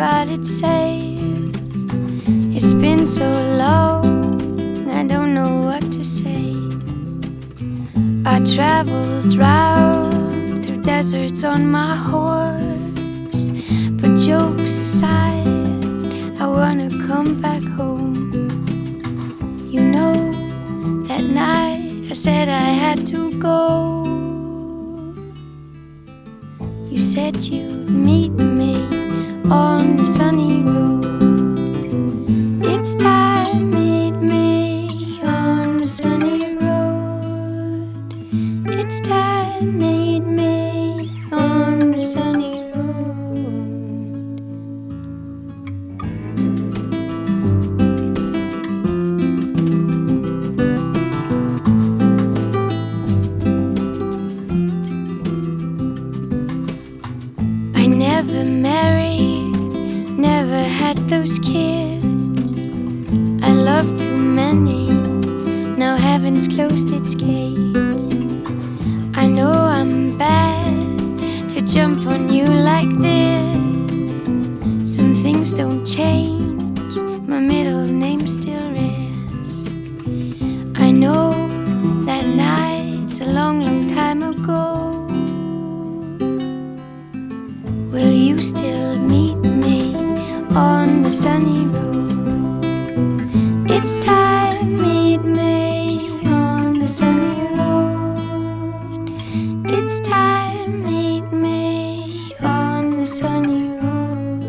got it safe. It's been so long, I don't know what to say. I traveled round through deserts on my horse. But jokes aside, I wanna come back home. You know, that night I said I had to go. You said you'd meet sunny road. It's time, meet me on the sunny road. It's time, meet me on the sunny road. I never married, never had those kids. I loved too many, now heaven's closed its gates. I know I'm bad to jump on you like this. Some things don't change, my middle name still is. I know that night's a long, long time ago. Will you still meet me on the sunny road? It's time, meet me on the sunny road. It's time, meet me on the sunny road.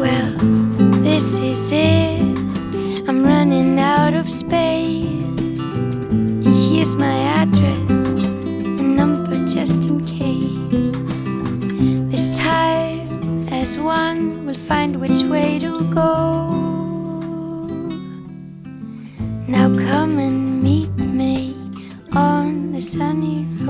Well, this is it. I'm running out of space. just in case. This time, as one, we'll find which way to go. Now come and meet me on the sunny road.